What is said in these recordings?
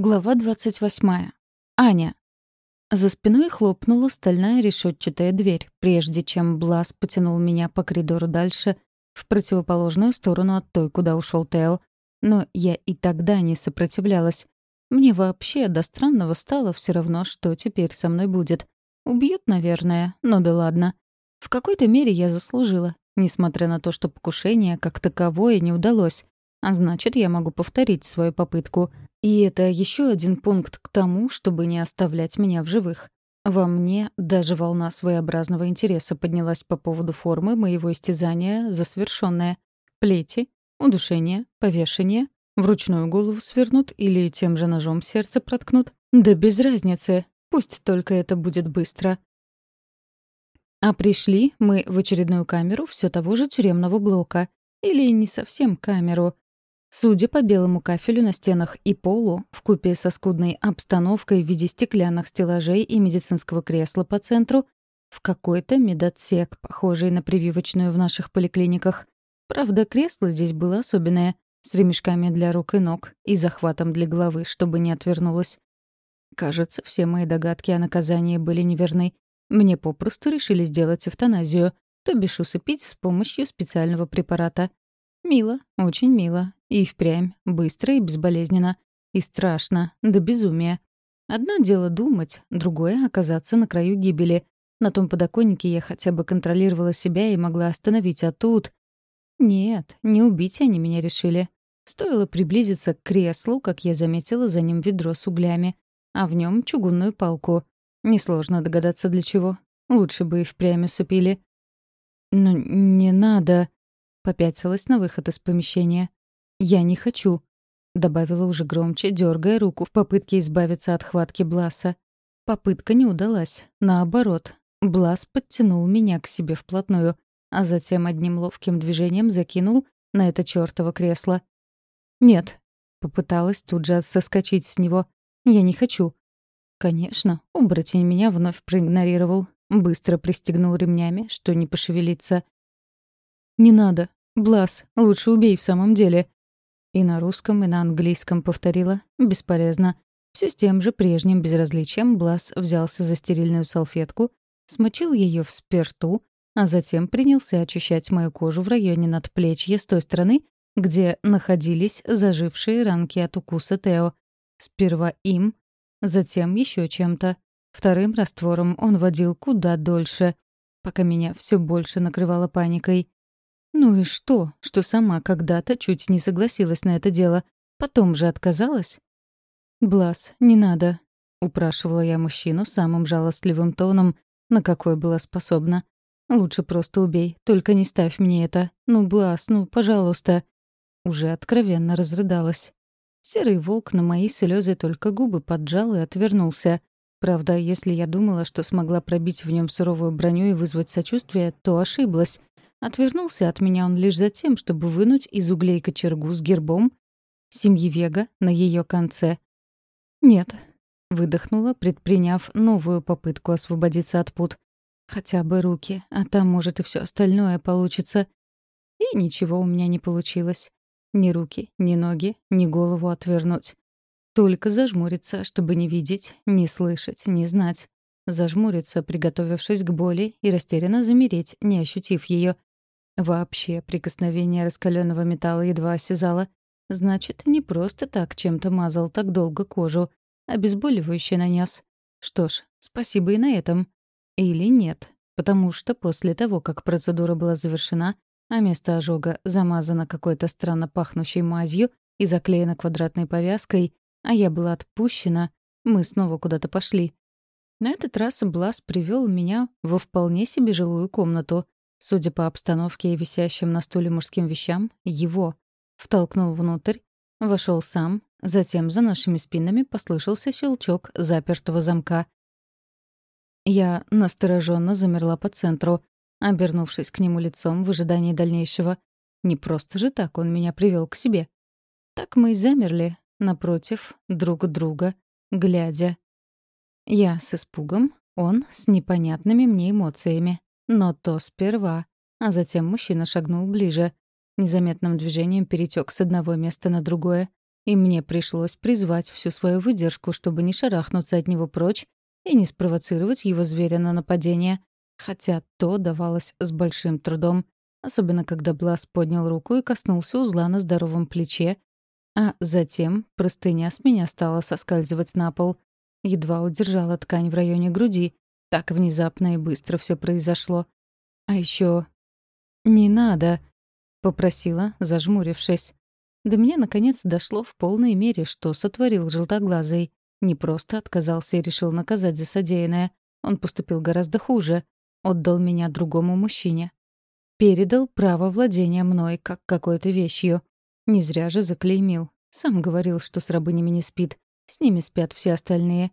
Глава 28. Аня. За спиной хлопнула стальная решетчатая дверь, прежде чем Блас потянул меня по коридору дальше, в противоположную сторону от той, куда ушел Тео. Но я и тогда не сопротивлялась. Мне вообще до странного стало все равно, что теперь со мной будет. Убьют, наверное, но да ладно. В какой-то мере я заслужила, несмотря на то, что покушение как таковое не удалось. А значит, я могу повторить свою попытку — и это еще один пункт к тому, чтобы не оставлять меня в живых. Во мне даже волна своеобразного интереса поднялась по поводу формы моего истязания за совершенное. Плети, удушение, повешение, вручную голову свернут или тем же ножом сердце проткнут. Да без разницы, пусть только это будет быстро. А пришли мы в очередную камеру все того же тюремного блока. Или не совсем камеру. Судя по белому кафелю на стенах и полу, в купе со скудной обстановкой в виде стеклянных стеллажей и медицинского кресла по центру, в какой-то медотсек, похожий на прививочную в наших поликлиниках. Правда, кресло здесь было особенное, с ремешками для рук и ног и захватом для головы, чтобы не отвернулось. Кажется, все мои догадки о наказании были неверны. Мне попросту решили сделать эвтаназию, то бишь усыпить с помощью специального препарата. Мило, очень мило. И впрямь, быстро и безболезненно. И страшно, до безумия. Одно дело думать, другое — оказаться на краю гибели. На том подоконнике я хотя бы контролировала себя и могла остановить, а тут... Нет, не убить они меня решили. Стоило приблизиться к креслу, как я заметила за ним ведро с углями, а в нем чугунную палку. Несложно догадаться, для чего. Лучше бы и впрямь усыпили. «Ну, не надо», — попятилась на выход из помещения. «Я не хочу», — добавила уже громче, дергая руку в попытке избавиться от хватки Бласа. Попытка не удалась. Наоборот, Блас подтянул меня к себе вплотную, а затем одним ловким движением закинул на это чёртово кресло. «Нет», — попыталась тут же соскочить с него. «Я не хочу». Конечно, оборотень меня вновь проигнорировал. Быстро пристегнул ремнями, что не пошевелиться. «Не надо. Блас, лучше убей в самом деле. И на русском, и на английском повторила. Бесполезно. Все с тем же прежним безразличием Блас взялся за стерильную салфетку, смочил ее в спирту, а затем принялся очищать мою кожу в районе надплечья с той стороны, где находились зажившие ранки от укуса Тео. Сперва им, затем еще чем-то. Вторым раствором он водил куда дольше, пока меня все больше накрывало паникой. Ну и что, что сама когда-то чуть не согласилась на это дело, потом же отказалась? «Блас, не надо», — упрашивала я мужчину самым жалостливым тоном, на какой была способна. «Лучше просто убей, только не ставь мне это. Ну, Блас, ну, пожалуйста». Уже откровенно разрыдалась. Серый волк на мои слезы только губы поджал и отвернулся. Правда, если я думала, что смогла пробить в нем суровую броню и вызвать сочувствие, то ошиблась. Отвернулся от меня он лишь за тем, чтобы вынуть из углей кочергу с гербом семьи Вега на ее конце. «Нет», — выдохнула, предприняв новую попытку освободиться от пут. «Хотя бы руки, а там, может, и все остальное получится». И ничего у меня не получилось. Ни руки, ни ноги, ни голову отвернуть. Только зажмуриться, чтобы не видеть, не слышать, не знать. Зажмуриться, приготовившись к боли, и растерянно замереть, не ощутив ее. Вообще, прикосновение раскаленного металла едва осязало. Значит, не просто так чем-то мазал так долго кожу, обезболивающее нанес. Что ж, спасибо и на этом. Или нет, потому что после того, как процедура была завершена, а место ожога замазано какой-то странно пахнущей мазью и заклеено квадратной повязкой, а я была отпущена, мы снова куда-то пошли. На этот раз Блас привел меня во вполне себе жилую комнату — Судя по обстановке и висящим на стуле мужским вещам, его. Втолкнул внутрь, вошел сам, затем за нашими спинами послышался щелчок запертого замка. Я настороженно замерла по центру, обернувшись к нему лицом в ожидании дальнейшего. Не просто же так он меня привел к себе. Так мы и замерли, напротив, друг друга, глядя. Я с испугом, он с непонятными мне эмоциями. Но то сперва. А затем мужчина шагнул ближе. Незаметным движением перетек с одного места на другое. и мне пришлось призвать всю свою выдержку, чтобы не шарахнуться от него прочь и не спровоцировать его зверя на нападение. Хотя то давалось с большим трудом, особенно когда Блас поднял руку и коснулся узла на здоровом плече, а затем простыня с меня стала соскальзывать на пол. Едва удержала ткань в районе груди. Так внезапно и быстро все произошло. А еще «Не надо», — попросила, зажмурившись. До меня, наконец, дошло в полной мере, что сотворил желтоглазый. Не просто отказался и решил наказать за содеянное. Он поступил гораздо хуже. Отдал меня другому мужчине. Передал право владения мной, как какой-то вещью. Не зря же заклеймил. Сам говорил, что с рабынями не спит. С ними спят все остальные.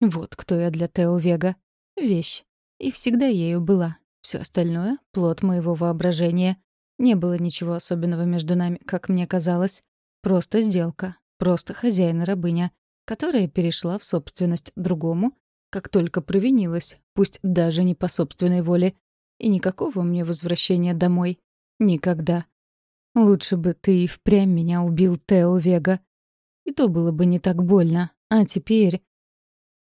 Вот кто я для Тео Вега. Вещь. И всегда ею была. Все остальное — плод моего воображения. Не было ничего особенного между нами, как мне казалось. Просто сделка. Просто хозяин и рабыня, которая перешла в собственность другому, как только провинилась, пусть даже не по собственной воле. И никакого мне возвращения домой. Никогда. Лучше бы ты и впрямь меня убил, Тео Вега. И то было бы не так больно. А теперь...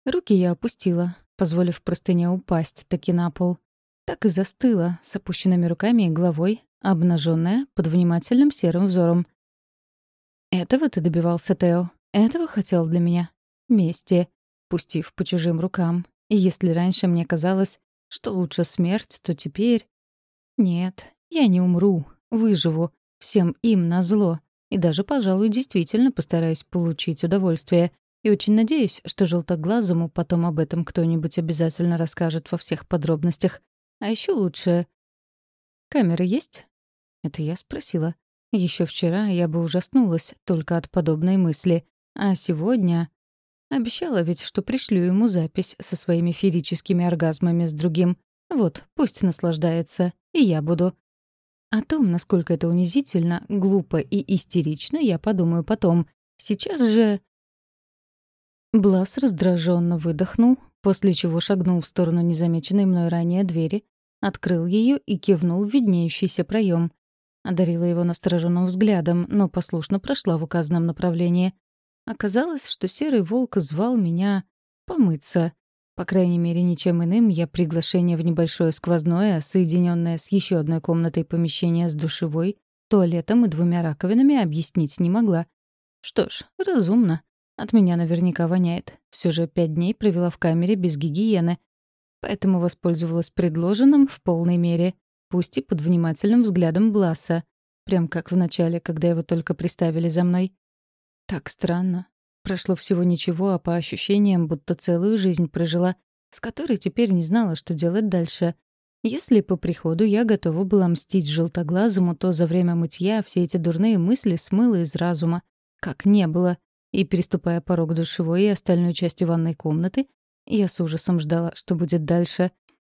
Руки я опустила, позволив простыне упасть таки на пол. Так и застыла, с опущенными руками и головой, обнаженная под внимательным серым взором. «Этого ты добивался, Тео? Этого хотел для меня? Мести, пустив по чужим рукам. И если раньше мне казалось, что лучше смерть, то теперь... Нет, я не умру, выживу, всем им назло. И даже, пожалуй, действительно постараюсь получить удовольствие. И очень надеюсь, что желтоглазому потом об этом кто-нибудь обязательно расскажет во всех подробностях. А еще лучше... «Камеры есть?» Это я спросила. Еще вчера я бы ужаснулась только от подобной мысли. А сегодня... Обещала ведь, что пришлю ему запись со своими ферическими оргазмами с другим. Вот, пусть наслаждается, и я буду. О том, насколько это унизительно, глупо и истерично, я подумаю потом. Сейчас же... Блас раздраженно выдохнул, после чего шагнул в сторону незамеченной мной ранее двери, открыл ее и кивнул в виднеющийся проем. Одарила его настороженным взглядом, но послушно прошла в указанном направлении. Оказалось, что серый волк звал меня помыться. По крайней мере, ничем иным я приглашение в небольшое сквозное, соединенное с еще одной комнатой помещение с душевой, туалетом и двумя раковинами объяснить не могла. Что ж, разумно. От меня наверняка воняет. Все же пять дней провела в камере без гигиены. Поэтому воспользовалась предложенным в полной мере, пусть и под внимательным взглядом Бласа, прям как в начале, когда его только приставили за мной. Так странно. Прошло всего ничего, а по ощущениям, будто целую жизнь прожила, с которой теперь не знала, что делать дальше. Если по приходу я готова была мстить желтоглазому, то за время мытья все эти дурные мысли смыла из разума, как не было. И, переступая порог душевой и остальной части ванной комнаты, я с ужасом ждала, что будет дальше.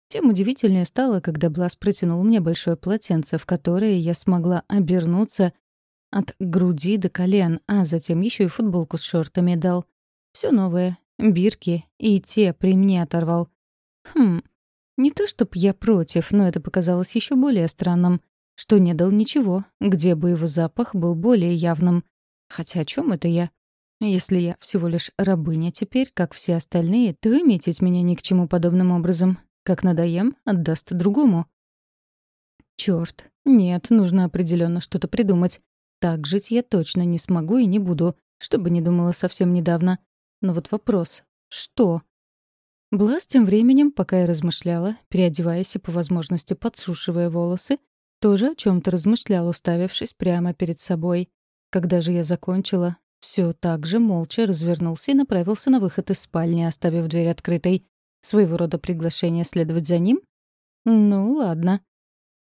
Тем удивительнее стало, когда Блас протянул мне большое полотенце, в которое я смогла обернуться от груди до колен, а затем еще и футболку с шортами дал. Все новое, бирки, и те при мне оторвал. Хм, не то чтоб я против, но это показалось еще более странным, что не дал ничего, где бы его запах был более явным. Хотя о чем это я? Если я всего лишь рабыня теперь, как все остальные, то и меня ни к чему подобным образом. Как надоем, отдаст другому. Черт, нет, нужно определенно что-то придумать. Так жить я точно не смогу и не буду, чтобы не думала совсем недавно. Но вот вопрос — что? Блаз тем временем, пока я размышляла, переодеваясь и по возможности подсушивая волосы, тоже о чем то размышлял, уставившись прямо перед собой. Когда же я закончила, все так же молча развернулся и направился на выход из спальни, оставив дверь открытой. Своего рода приглашение следовать за ним? Ну, ладно.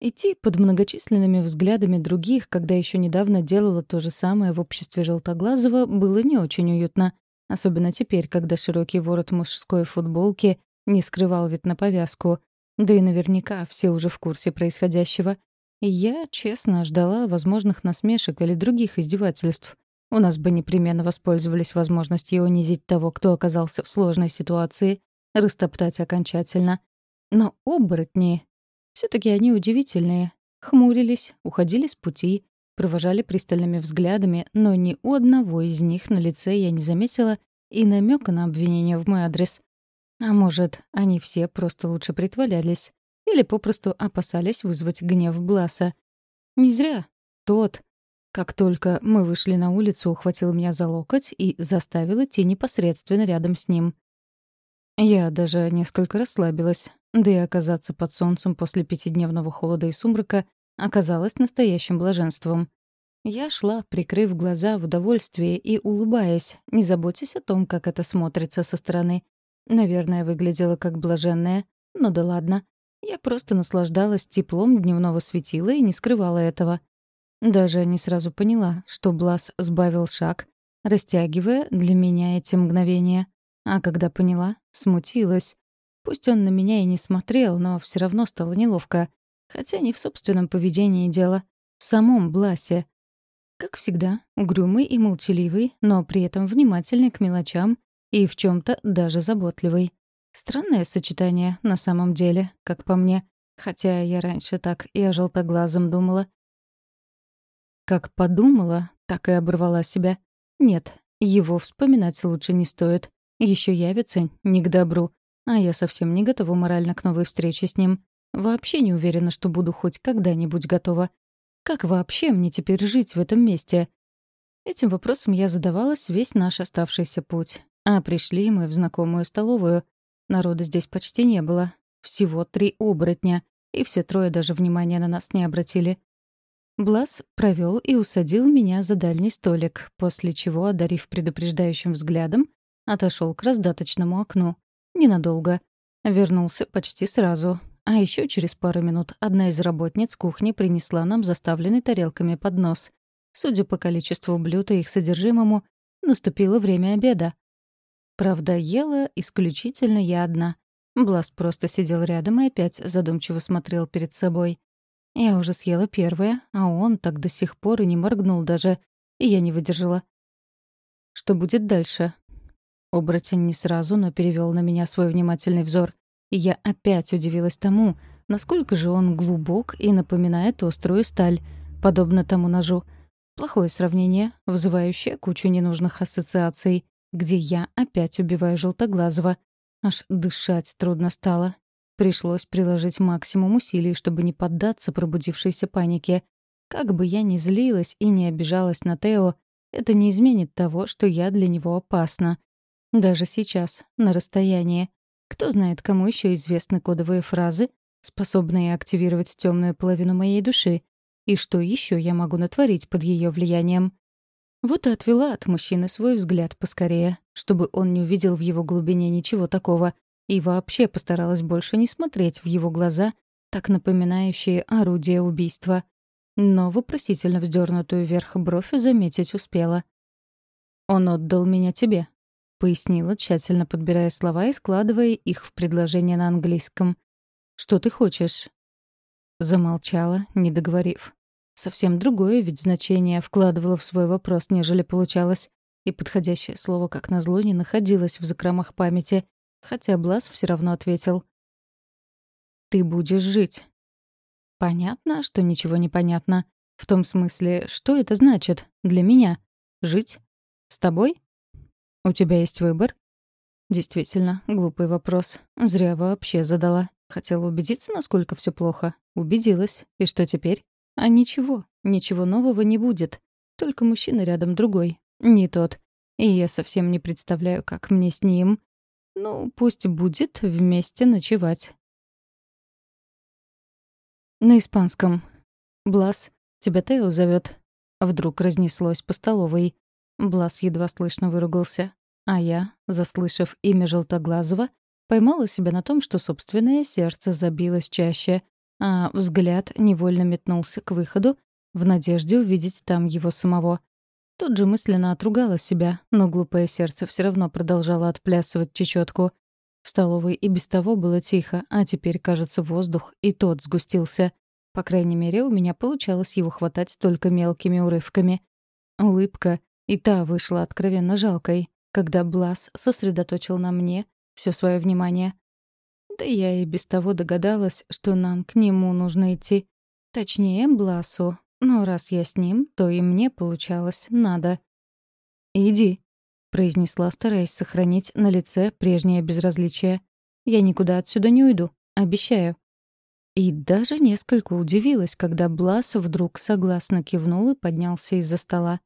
Идти под многочисленными взглядами других, когда еще недавно делала то же самое в обществе Желтоглазого, было не очень уютно. Особенно теперь, когда широкий ворот мужской футболки не скрывал вид на повязку. Да и наверняка все уже в курсе происходящего. Я, честно, ждала возможных насмешек или других издевательств. У нас бы непременно воспользовались возможностью унизить того, кто оказался в сложной ситуации, растоптать окончательно. Но оборотни... все таки они удивительные. Хмурились, уходили с пути, провожали пристальными взглядами, но ни у одного из них на лице я не заметила и намека на обвинение в мой адрес. А может, они все просто лучше притворялись или попросту опасались вызвать гнев Бласа. Не зря. Тот, как только мы вышли на улицу, ухватил меня за локоть и заставил идти непосредственно рядом с ним. Я даже несколько расслабилась, да и оказаться под солнцем после пятидневного холода и сумрака оказалось настоящим блаженством. Я шла, прикрыв глаза в удовольствии и улыбаясь, не заботясь о том, как это смотрится со стороны. Наверное, выглядела как блаженная, но да ладно. Я просто наслаждалась теплом дневного светила и не скрывала этого. Даже не сразу поняла, что Блас сбавил шаг, растягивая для меня эти мгновения. А когда поняла, смутилась. Пусть он на меня и не смотрел, но все равно стало неловко. Хотя не в собственном поведении дело, в самом Бласе. Как всегда, угрюмый и молчаливый, но при этом внимательный к мелочам и в чем то даже заботливый. Странное сочетание на самом деле, как по мне. Хотя я раньше так и о желтоглазом думала. Как подумала, так и оборвала себя. Нет, его вспоминать лучше не стоит. Еще явится не к добру. А я совсем не готова морально к новой встрече с ним. Вообще не уверена, что буду хоть когда-нибудь готова. Как вообще мне теперь жить в этом месте? Этим вопросом я задавалась весь наш оставшийся путь. А пришли мы в знакомую столовую. Народа здесь почти не было. Всего три оборотня. И все трое даже внимания на нас не обратили. Блас провел и усадил меня за дальний столик, после чего, одарив предупреждающим взглядом, отошел к раздаточному окну. Ненадолго. Вернулся почти сразу. А еще через пару минут одна из работниц кухни принесла нам заставленный тарелками поднос. Судя по количеству блюд и их содержимому, наступило время обеда. Правда, ела исключительно я одна. Блас просто сидел рядом и опять задумчиво смотрел перед собой. Я уже съела первое, а он так до сих пор и не моргнул даже, и я не выдержала. Что будет дальше? Оборотень не сразу, но перевел на меня свой внимательный взор, и я опять удивилась тому, насколько же он глубок и напоминает острую сталь, подобно тому ножу. Плохое сравнение, вызывающее кучу ненужных ассоциаций, где я опять убиваю желтоглазого. Аж дышать трудно стало, Пришлось приложить максимум усилий, чтобы не поддаться пробудившейся панике. Как бы я ни злилась и не обижалась на Тео, это не изменит того, что я для него опасна. Даже сейчас, на расстоянии. Кто знает, кому еще известны кодовые фразы, способные активировать темную половину моей души, и что еще я могу натворить под ее влиянием. Вот и отвела от мужчины свой взгляд поскорее, чтобы он не увидел в его глубине ничего такого — и вообще постаралась больше не смотреть в его глаза, так напоминающие орудие убийства. Но вопросительно вздернутую вверх бровь заметить успела. «Он отдал меня тебе», — пояснила, тщательно подбирая слова и складывая их в предложение на английском. «Что ты хочешь?» Замолчала, не договорив. Совсем другое ведь значение вкладывала в свой вопрос, нежели получалось, и подходящее слово, как назло, не находилось в закромах памяти, хотя Блас все равно ответил. «Ты будешь жить». Понятно, что ничего не понятно. В том смысле, что это значит для меня? Жить? С тобой? У тебя есть выбор? Действительно, глупый вопрос. Зря вообще задала. Хотела убедиться, насколько все плохо. Убедилась. И что теперь? А ничего. Ничего нового не будет. Только мужчина рядом другой. Не тот. И я совсем не представляю, как мне с ним ну, пусть будет вместе ночевать. На испанском. «Блас, тебя Тео зовет. Вдруг разнеслось по столовой. Блас едва слышно выругался. А я, заслышав имя Желтоглазого, поймала себя на том, что собственное сердце забилось чаще, а взгляд невольно метнулся к выходу в надежде увидеть там его самого. Тут же мысленно отругала себя, но глупое сердце все равно продолжало отплясывать чечетку. В столовой и без того было тихо, а теперь, кажется, воздух и тот сгустился. По крайней мере, у меня получалось его хватать только мелкими урывками. Улыбка и та вышла откровенно жалкой, когда Блас сосредоточил на мне все свое внимание. Да я и без того догадалась, что нам к нему нужно идти. Точнее, Бласу, Но раз я с ним, то и мне получалось надо. «Иди», — произнесла, стараясь сохранить на лице прежнее безразличие. «Я никуда отсюда не уйду, обещаю». И даже несколько удивилась, когда Блас вдруг согласно кивнул и поднялся из-за стола.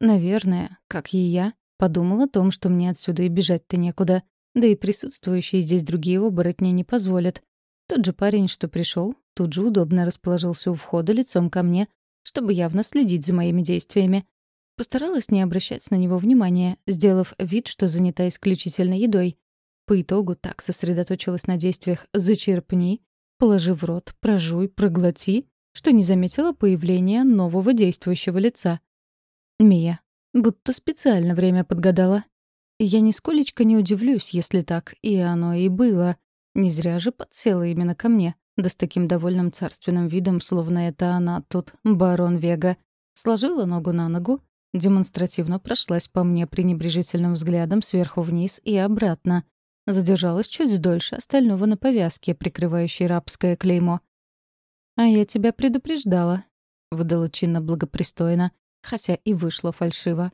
Наверное, как и я, подумал о том, что мне отсюда и бежать-то некуда, да и присутствующие здесь другие оборотни не позволят. Тот же парень, что пришел, тут же удобно расположился у входа лицом ко мне, чтобы явно следить за моими действиями. Постаралась не обращать на него внимания, сделав вид, что занята исключительно едой. По итогу так сосредоточилась на действиях «зачерпни», Положи в рот, прожуй, проглоти, что не заметила появления нового действующего лица. Мия. Будто специально время подгадала. Я нисколечко не удивлюсь, если так, и оно и было. Не зря же подсела именно ко мне, да с таким довольным царственным видом, словно это она тут, барон Вега. Сложила ногу на ногу, демонстративно прошлась по мне пренебрежительным взглядом сверху вниз и обратно, Задержалась чуть дольше остального на повязке, прикрывающей рабское клеймо. «А я тебя предупреждала», — выдала чинно благопристойно, хотя и вышло фальшиво.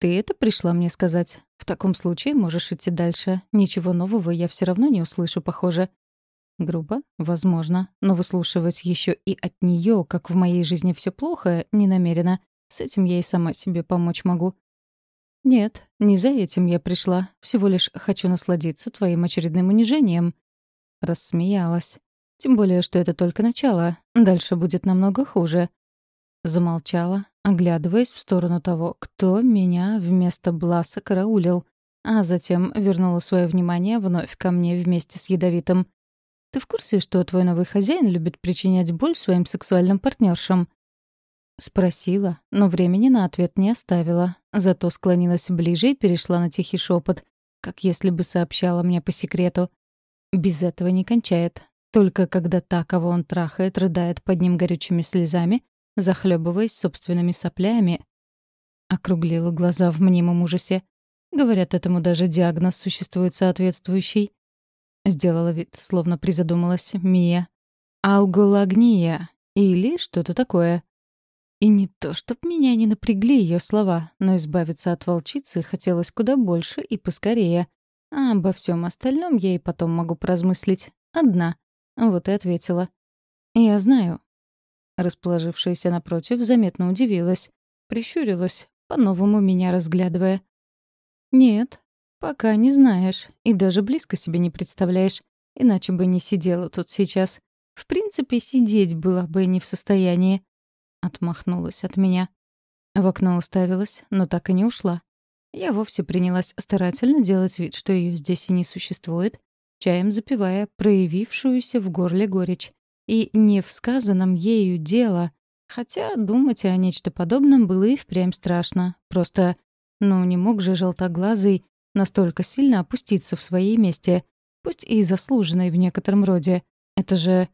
«Ты это пришла мне сказать? В таком случае можешь идти дальше. Ничего нового я все равно не услышу, похоже». Грубо? Возможно. Но выслушивать еще и от нее, как в моей жизни все плохо, не намерена. С этим я и сама себе помочь могу. «Нет, не за этим я пришла. Всего лишь хочу насладиться твоим очередным унижением». Рассмеялась. «Тем более, что это только начало. Дальше будет намного хуже». Замолчала, оглядываясь в сторону того, кто меня вместо Бласа караулил, а затем вернула свое внимание вновь ко мне вместе с ядовитым. «Ты в курсе, что твой новый хозяин любит причинять боль своим сексуальным партнершам? Спросила, но времени на ответ не оставила. Зато склонилась ближе и перешла на тихий шепот, как если бы сообщала мне по секрету. Без этого не кончает. Только когда та, кого он трахает, рыдает под ним горючими слезами, захлебываясь собственными соплями. Округлила глаза в мнимом ужасе. Говорят, этому даже диагноз существует соответствующий. Сделала вид, словно призадумалась Мия. Алгулагния или что-то такое. И не то, чтоб меня не напрягли ее слова, но избавиться от волчицы хотелось куда больше и поскорее. А обо всем остальном я и потом могу поразмыслить. Одна. Вот и ответила. «Я знаю». Расположившаяся напротив заметно удивилась. Прищурилась, по-новому меня разглядывая. «Нет, пока не знаешь, и даже близко себе не представляешь, иначе бы не сидела тут сейчас. В принципе, сидеть была бы не в состоянии. Отмахнулась от меня. В окно уставилась, но так и не ушла. Я вовсе принялась старательно делать вид, что ее здесь и не существует, чаем запивая проявившуюся в горле горечь. И не в сказанном ею дело, хотя думать о нечто подобном было и впрямь страшно. Просто, ну, не мог же желтоглазый настолько сильно опуститься в своей месте, пусть и заслуженной в некотором роде. Это же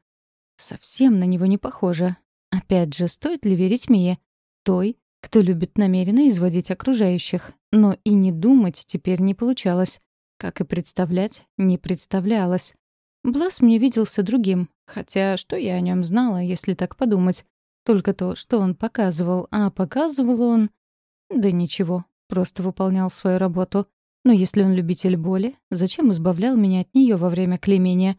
совсем на него не похоже. Опять же, стоит ли верить Мие? Той, кто любит намеренно изводить окружающих. Но и не думать теперь не получалось. Как и представлять, не представлялось. Блас мне виделся другим, хотя что я о нем знала, если так подумать? Только то, что он показывал, а показывал он... Да ничего, просто выполнял свою работу. Но если он любитель боли, зачем избавлял меня от нее во время клеймения?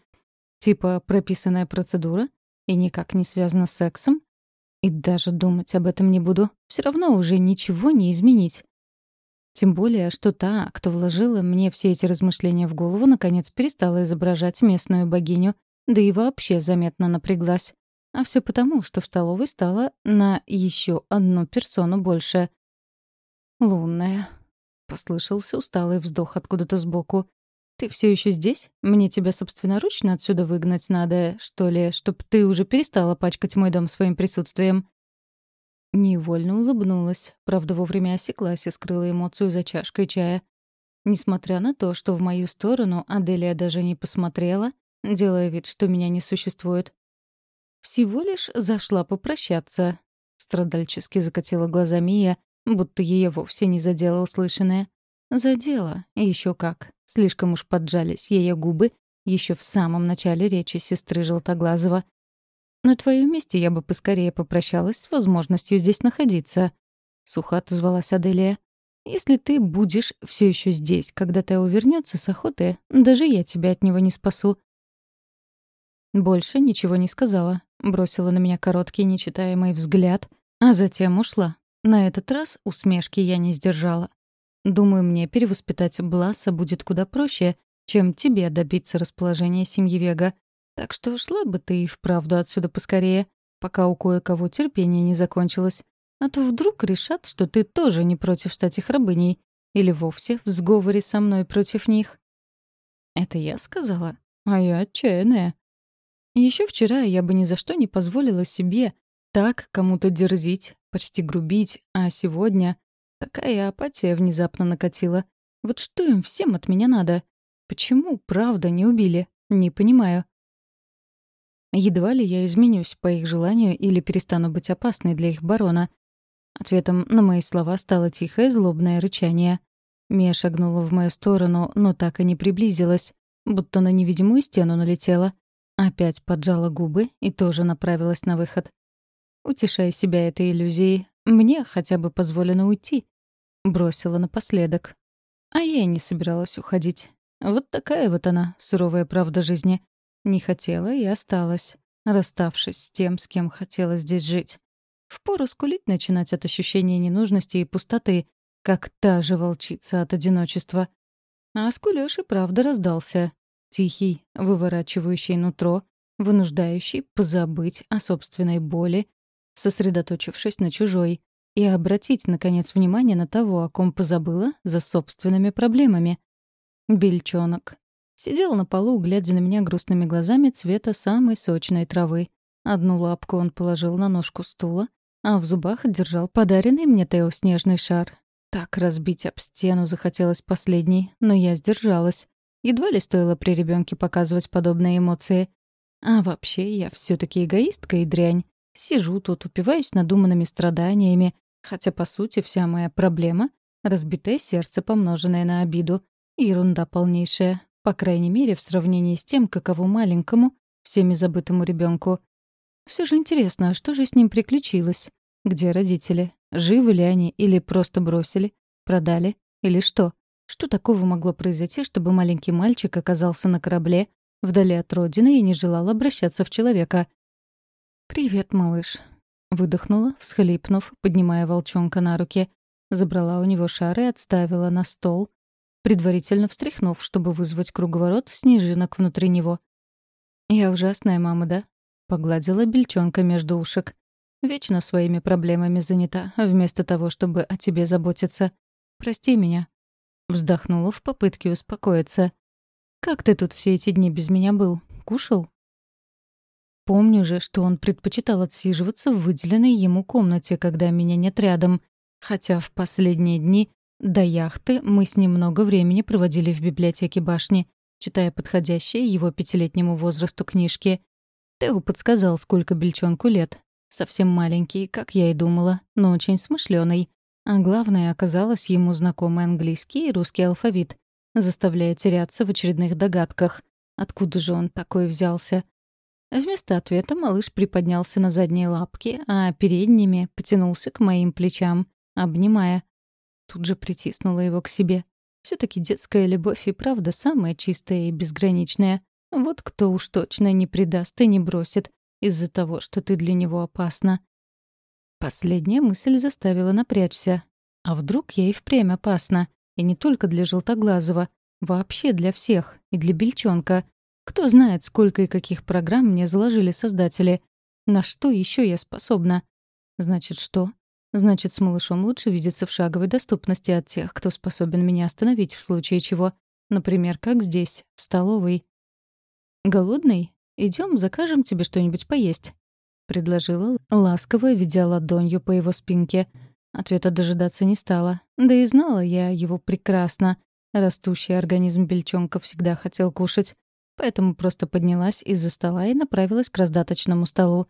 Типа прописанная процедура? И никак не связана с сексом? И даже думать об этом не буду. Все равно уже ничего не изменить. Тем более, что та, кто вложила мне все эти размышления в голову, наконец перестала изображать местную богиню, да и вообще заметно напряглась. А все потому, что в столовой стало на еще одну персону больше. «Лунная», — послышался усталый вздох откуда-то сбоку. «Ты все еще здесь? Мне тебя собственноручно отсюда выгнать надо, что ли, чтоб ты уже перестала пачкать мой дом своим присутствием?» Невольно улыбнулась, правда, вовремя осеклась и скрыла эмоцию за чашкой чая. Несмотря на то, что в мою сторону Аделия даже не посмотрела, делая вид, что меня не существует. «Всего лишь зашла попрощаться», — страдальчески закатила глаза Мия, будто ее вовсе не задела услышанное. Задела, еще как. Слишком уж поджались ее губы еще в самом начале речи сестры Желтоглазого. На твоем месте я бы поскорее попрощалась с возможностью здесь находиться», — сухо отозвалась Аделия. «Если ты будешь все еще здесь, когда Тео вернется с охоты, даже я тебя от него не спасу». Больше ничего не сказала, бросила на меня короткий нечитаемый взгляд, а затем ушла. На этот раз усмешки я не сдержала. Думаю, мне перевоспитать Бласа будет куда проще, чем тебе добиться расположения семьи Вега. Так что шла бы ты и вправду отсюда поскорее, пока у кое-кого терпение не закончилось. А то вдруг решат, что ты тоже не против стать их рабыней. Или вовсе в сговоре со мной против них. Это я сказала? А я отчаянная. Еще вчера я бы ни за что не позволила себе так кому-то дерзить, почти грубить, а сегодня такая апатия внезапно накатила. Вот что им всем от меня надо? Почему, правда, не убили? Не понимаю. Едва ли я изменюсь по их желанию или перестану быть опасной для их барона. Ответом на мои слова стало тихое злобное рычание. Мия шагнула в мою сторону, но так и не приблизилась, будто на невидимую стену налетела. Опять поджала губы и тоже направилась на выход. Утешая себя этой иллюзией, мне хотя бы позволено уйти. Бросила напоследок. А я и не собиралась уходить. Вот такая вот она, суровая правда жизни. Не хотела и осталась, расставшись с тем, с кем хотела здесь жить. Впору скулить начинать от ощущения ненужности и пустоты, как та же волчица от одиночества. А скулёж и правда раздался. Тихий, выворачивающий нутро, вынуждающий позабыть о собственной боли, сосредоточившись на чужой, и обратить, наконец, внимание на того, о ком позабыла, за собственными проблемами. Бельчонок. Сидел на полу, глядя на меня грустными глазами цвета самой сочной травы. Одну лапку он положил на ножку стула, а в зубах держал подаренный мне Тео снежный шар. Так разбить об стену захотелось последней, но я сдержалась. Едва ли стоило при ребенке показывать подобные эмоции. А вообще, я все таки эгоистка и дрянь. Сижу тут, упиваюсь надуманными страданиями, хотя, по сути, вся моя проблема — разбитое сердце, помноженное на обиду. Ерунда полнейшая. По крайней мере, в сравнении с тем, каково маленькому, всеми забытому ребенку. Все же интересно, а что же с ним приключилось? Где родители? Живы ли они или просто бросили? Продали? Или что? Что такого могло произойти, чтобы маленький мальчик оказался на корабле, вдали от родины и не желал обращаться в человека? «Привет, малыш», — выдохнула, всхлипнув, поднимая волчонка на руки. Забрала у него шар и отставила на стол, предварительно встряхнув, чтобы вызвать круговорот снежинок внутри него. «Я ужасная мама, да?» — погладила бельчонка между ушек. «Вечно своими проблемами занята, вместо того, чтобы о тебе заботиться. Прости меня». Вздохнула в попытке успокоиться. «Как ты тут все эти дни без меня был? Кушал?» Помню же, что он предпочитал отсиживаться в выделенной ему комнате, когда меня нет рядом, хотя в последние дни до яхты мы с ним много времени проводили в библиотеке башни, читая подходящие его пятилетнему возрасту книжки. Тео подсказал, сколько бельчонку лет. Совсем маленький, как я и думала, но очень смышленый. А главное, оказалось ему знакомый английский и русский алфавит, заставляя теряться в очередных догадках. Откуда же он такой взялся? Вместо ответа малыш приподнялся на задние лапки, а передними потянулся к моим плечам, обнимая. Тут же притиснула его к себе. все таки детская любовь и правда самая чистая и безграничная. Вот кто уж точно не предаст и не бросит из-за того, что ты для него опасна. Последняя мысль заставила напрячься. А вдруг я и впрямь опасна? И не только для Желтоглазого, вообще для всех, и для Бельчонка. Кто знает, сколько и каких программ мне заложили создатели. На что еще я способна? Значит, что? Значит, с малышом лучше видеться в шаговой доступности от тех, кто способен меня остановить в случае чего. Например, как здесь, в столовой. «Голодный? Идем, закажем тебе что-нибудь поесть», — предложила, ласково ведя ладонью по его спинке. Ответа дожидаться не стала. Да и знала я его прекрасно. Растущий организм бельчонка всегда хотел кушать. Поэтому просто поднялась из-за стола и направилась к раздаточному столу.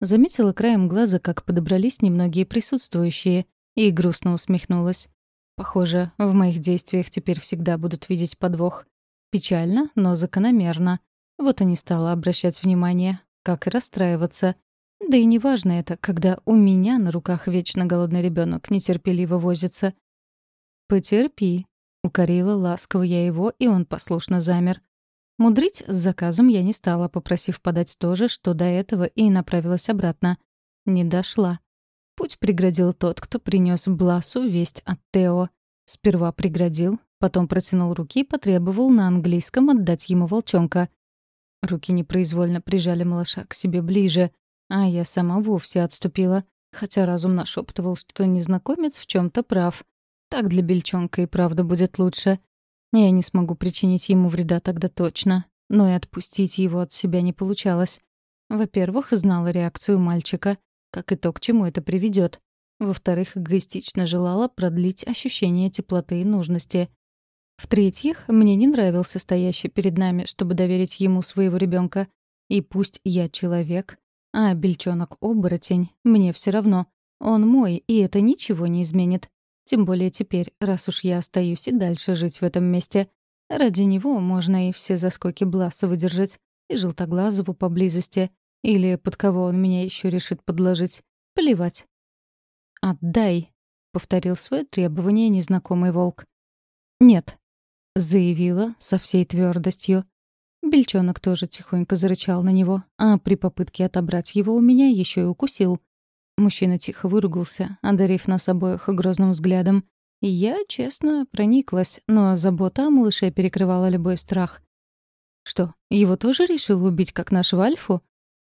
Заметила краем глаза, как подобрались немногие присутствующие, и грустно усмехнулась. Похоже, в моих действиях теперь всегда будут видеть подвох. Печально, но закономерно. Вот и не стала обращать внимания. как и расстраиваться. Да и неважно это, когда у меня на руках вечно голодный ребенок нетерпеливо возится. «Потерпи», — укорила ласково я его, и он послушно замер. Мудрить с заказом я не стала, попросив подать то же, что до этого, и направилась обратно. Не дошла. Путь преградил тот, кто принес Бласу весть от Тео. Сперва преградил, потом протянул руки и потребовал на английском отдать ему волчонка. Руки непроизвольно прижали малыша к себе ближе, а я сама вовсе отступила, хотя разум нашептывал, что незнакомец в чем то прав. Так для бельчонка и правда будет лучше. Я не смогу причинить ему вреда тогда точно, но и отпустить его от себя не получалось. Во-первых, знала реакцию мальчика, как и то, к чему это приведет. Во-вторых, эгоистично желала продлить ощущение теплоты и нужности. В-третьих, мне не нравился стоящий перед нами, чтобы доверить ему своего ребенка. И пусть я человек, а бельчонок-оборотень, мне все равно. Он мой, и это ничего не изменит. Тем более теперь, раз уж я остаюсь и дальше жить в этом месте. Ради него можно и все заскоки Бласа выдержать, и Желтоглазову поблизости, или под кого он меня еще решит подложить. Плевать. «Отдай», — повторил свое требование незнакомый волк. «Нет», — заявила со всей твердостью. Бельчонок тоже тихонько зарычал на него, а при попытке отобрать его у меня еще и укусил. Мужчина тихо выругался, одарив нас обоих грозным взглядом. Я, честно, прониклась, но забота о малыше перекрывала любой страх. «Что, его тоже решил убить, как нашего Альфу?»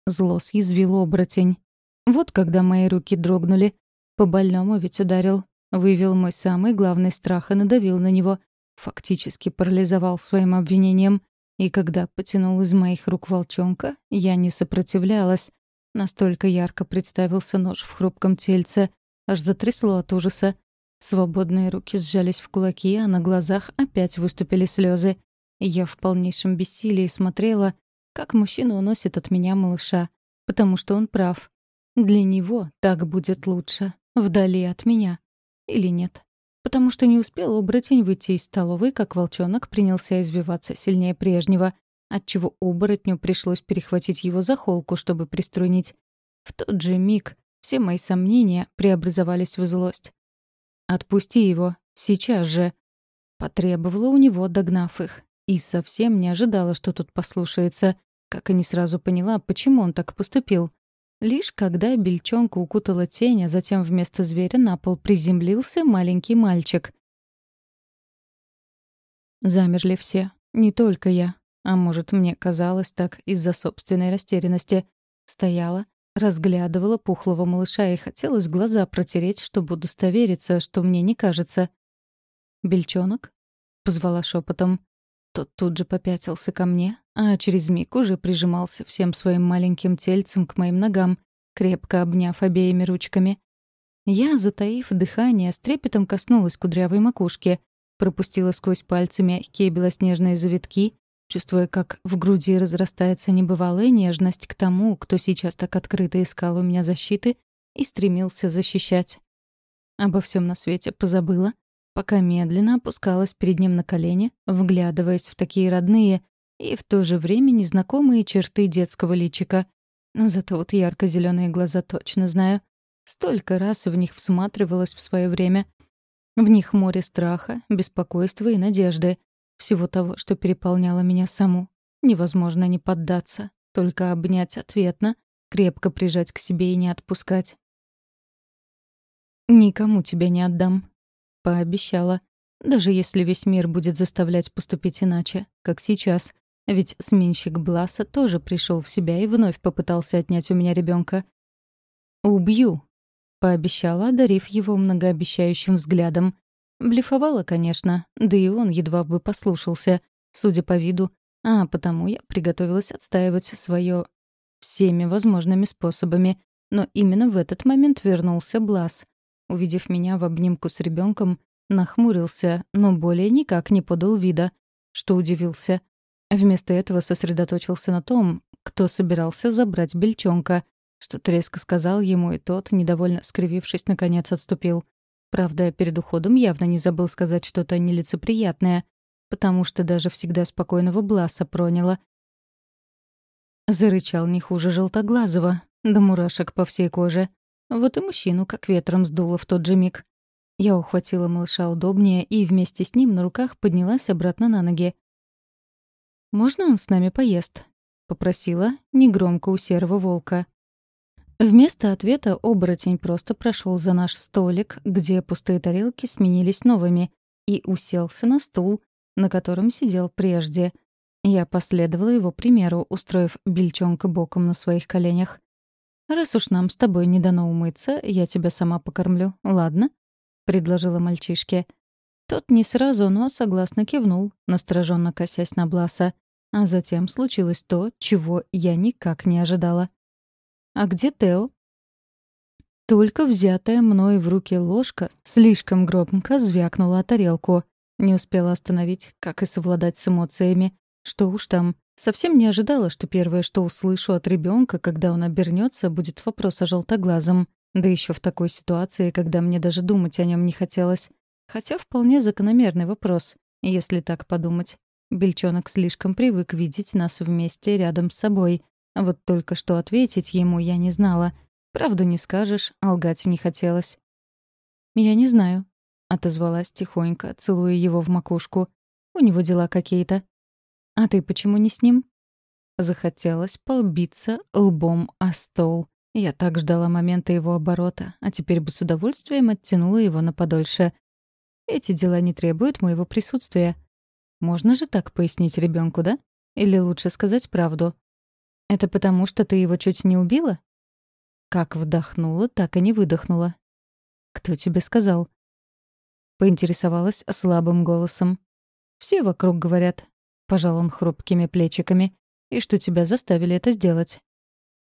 Зло съязвил оборотень. Вот когда мои руки дрогнули. По больному ведь ударил. Вывел мой самый главный страх и надавил на него. Фактически парализовал своим обвинением. И когда потянул из моих рук волчонка, я не сопротивлялась. Настолько ярко представился нож в хрупком тельце. Аж затрясло от ужаса. Свободные руки сжались в кулаки, а на глазах опять выступили слезы. Я в полнейшем бессилии смотрела, как мужчина уносит от меня малыша. Потому что он прав. Для него так будет лучше. Вдали от меня. Или нет? потому что не успел оборотень выйти из столовой, как волчонок принялся извиваться сильнее прежнего, отчего оборотню пришлось перехватить его за холку, чтобы приструнить. В тот же миг все мои сомнения преобразовались в злость. «Отпусти его, сейчас же!» Потребовала у него, догнав их. И совсем не ожидала, что тут послушается, как и не сразу поняла, почему он так поступил. Лишь когда бельчонку укутала тень, а затем вместо зверя на пол приземлился маленький мальчик. Замерли все, не только я. А может, мне казалось так из-за собственной растерянности. Стояла, разглядывала пухлого малыша и хотелось глаза протереть, чтобы удостовериться, что мне не кажется. «Бельчонок?» — позвала шепотом. Тот тут же попятился ко мне, а через миг уже прижимался всем своим маленьким тельцем к моим ногам, крепко обняв обеими ручками. Я, затаив дыхание, с трепетом коснулась кудрявой макушки, пропустила сквозь пальцы мягкие белоснежные завитки, чувствуя, как в груди разрастается небывалая нежность к тому, кто сейчас так открыто искал у меня защиты и стремился защищать. Обо всем на свете позабыла, пока медленно опускалась перед ним на колени, вглядываясь в такие родные и в то же время незнакомые черты детского личика. Зато вот ярко зеленые глаза точно знаю. Столько раз в них всматривалась в свое время. В них море страха, беспокойства и надежды. Всего того, что переполняло меня саму. Невозможно не поддаться, только обнять ответно, крепко прижать к себе и не отпускать. «Никому тебя не отдам», Пообещала. Даже если весь мир будет заставлять поступить иначе, как сейчас. Ведь сменщик Бласа тоже пришел в себя и вновь попытался отнять у меня ребенка. «Убью», — пообещала, одарив его многообещающим взглядом. Блефовала, конечно, да и он едва бы послушался, судя по виду, а потому я приготовилась отстаивать свое всеми возможными способами. Но именно в этот момент вернулся Блас увидев меня в обнимку с ребенком, нахмурился, но более никак не подал вида, что удивился. Вместо этого сосредоточился на том, кто собирался забрать бельчонка, что резко сказал ему, и тот, недовольно скривившись, наконец отступил. Правда, перед уходом явно не забыл сказать что-то нелицеприятное, потому что даже всегда спокойного Бласа проняло. Зарычал не хуже желтоглазого, да мурашек по всей коже. Вот и мужчину как ветром сдуло в тот же миг. Я ухватила малыша удобнее и вместе с ним на руках поднялась обратно на ноги. «Можно он с нами поест?» — попросила негромко у серого волка. Вместо ответа оборотень просто прошел за наш столик, где пустые тарелки сменились новыми, и уселся на стул, на котором сидел прежде. Я последовала его примеру, устроив бельчонка боком на своих коленях. «Раз уж нам с тобой не дано умыться, я тебя сама покормлю, ладно?» — предложила мальчишке. Тот не сразу, но согласно кивнул, настороженно косясь на Бласа. А затем случилось то, чего я никак не ожидала. «А где Тео?» Только взятая мной в руки ложка слишком громко звякнула о тарелку. Не успела остановить, как и совладать с эмоциями. Что уж там. Совсем не ожидала, что первое, что услышу от ребенка, когда он обернется, будет вопрос о желтоглазом. Да еще в такой ситуации, когда мне даже думать о нем не хотелось. Хотя вполне закономерный вопрос, если так подумать. Бельчонок слишком привык видеть нас вместе рядом с собой, вот только что ответить ему я не знала. Правду не скажешь, а лгать не хотелось. «Я не знаю», — отозвалась тихонько, целуя его в макушку. «У него дела какие-то». «А ты почему не с ним?» Захотелось полбиться лбом о стол. Я так ждала момента его оборота, а теперь бы с удовольствием оттянула его на подольше. Эти дела не требуют моего присутствия. Можно же так пояснить ребенку, да? Или лучше сказать правду? Это потому, что ты его чуть не убила? Как вдохнула, так и не выдохнула. Кто тебе сказал? Поинтересовалась слабым голосом. Все вокруг говорят. Пожал он хрупкими плечиками. И что тебя заставили это сделать.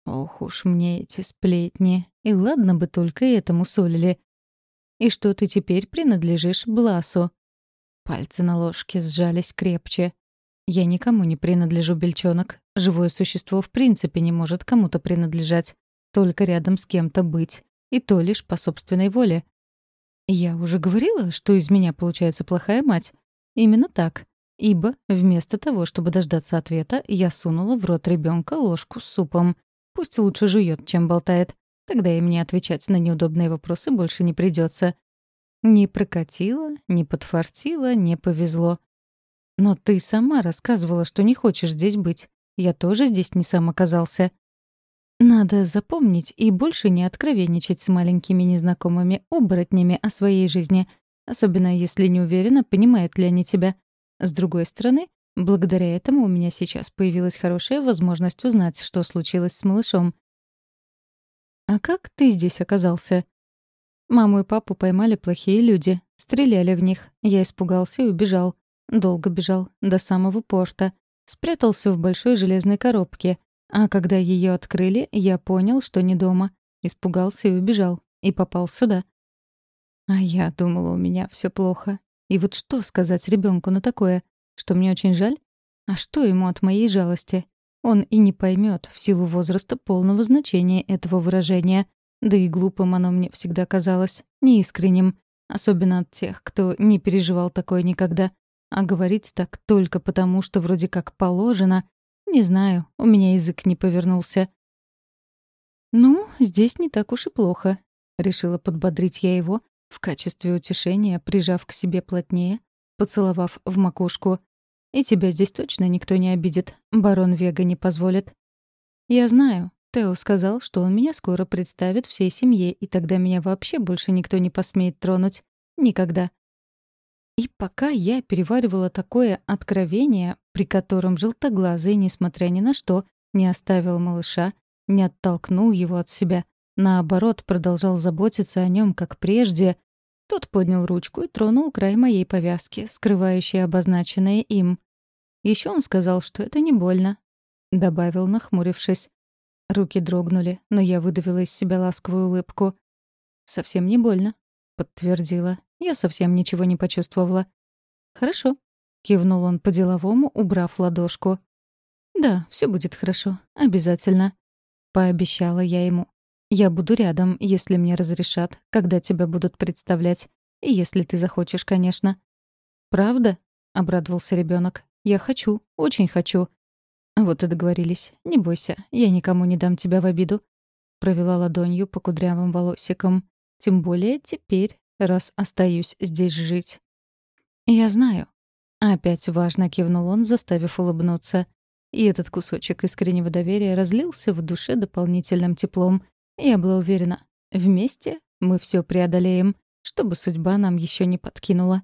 Ох уж мне эти сплетни. И ладно бы только этому солили. И что ты теперь принадлежишь Бласу. Пальцы на ложке сжались крепче. Я никому не принадлежу, бельчонок. Живое существо в принципе не может кому-то принадлежать. Только рядом с кем-то быть. И то лишь по собственной воле. Я уже говорила, что из меня получается плохая мать. Именно так. Ибо вместо того, чтобы дождаться ответа, я сунула в рот ребенка ложку с супом. Пусть лучше жует, чем болтает. Тогда и мне отвечать на неудобные вопросы больше не придется. Не прокатило, не подфартило, не повезло. Но ты сама рассказывала, что не хочешь здесь быть. Я тоже здесь не сам оказался. Надо запомнить и больше не откровенничать с маленькими незнакомыми оборотнями о своей жизни, особенно если не уверена, понимают ли они тебя. С другой стороны, благодаря этому у меня сейчас появилась хорошая возможность узнать, что случилось с малышом. «А как ты здесь оказался?» Маму и папу поймали плохие люди, стреляли в них. Я испугался и убежал. Долго бежал, до самого порта. Спрятался в большой железной коробке. А когда ее открыли, я понял, что не дома. Испугался и убежал. И попал сюда. А я думала, у меня все плохо. И вот что сказать ребенку на такое? Что мне очень жаль? А что ему от моей жалости? Он и не поймет в силу возраста полного значения этого выражения. Да и глупым оно мне всегда казалось, неискренним. Особенно от тех, кто не переживал такое никогда. А говорить так только потому, что вроде как положено, не знаю, у меня язык не повернулся. «Ну, здесь не так уж и плохо», — решила подбодрить я его, в качестве утешения прижав к себе плотнее, поцеловав в макушку. «И тебя здесь точно никто не обидит, барон Вега не позволит». «Я знаю», Тео сказал, что он меня скоро представит всей семье, и тогда меня вообще больше никто не посмеет тронуть. Никогда. И пока я переваривала такое откровение, при котором желтоглазый, несмотря ни на что, не оставил малыша, не оттолкнул его от себя, наоборот, продолжал заботиться о нем, как прежде, тот поднял ручку и тронул край моей повязки, скрывающей обозначенное им. Еще он сказал, что это не больно, — добавил, нахмурившись. Руки дрогнули, но я выдавила из себя ласковую улыбку. «Совсем не больно», — подтвердила. Я совсем ничего не почувствовала. «Хорошо», — кивнул он по-деловому, убрав ладошку. «Да, все будет хорошо. Обязательно», — пообещала я ему. «Я буду рядом, если мне разрешат, когда тебя будут представлять. Если ты захочешь, конечно». «Правда?» — обрадовался ребенок. «Я хочу, очень хочу». Вот и договорились. Не бойся, я никому не дам тебя в обиду. Провела ладонью по кудрявым волосикам. Тем более теперь, раз остаюсь здесь жить. Я знаю. Опять важно кивнул он, заставив улыбнуться. И этот кусочек искреннего доверия разлился в душе дополнительным теплом. Я была уверена, вместе мы все преодолеем, чтобы судьба нам еще не подкинула.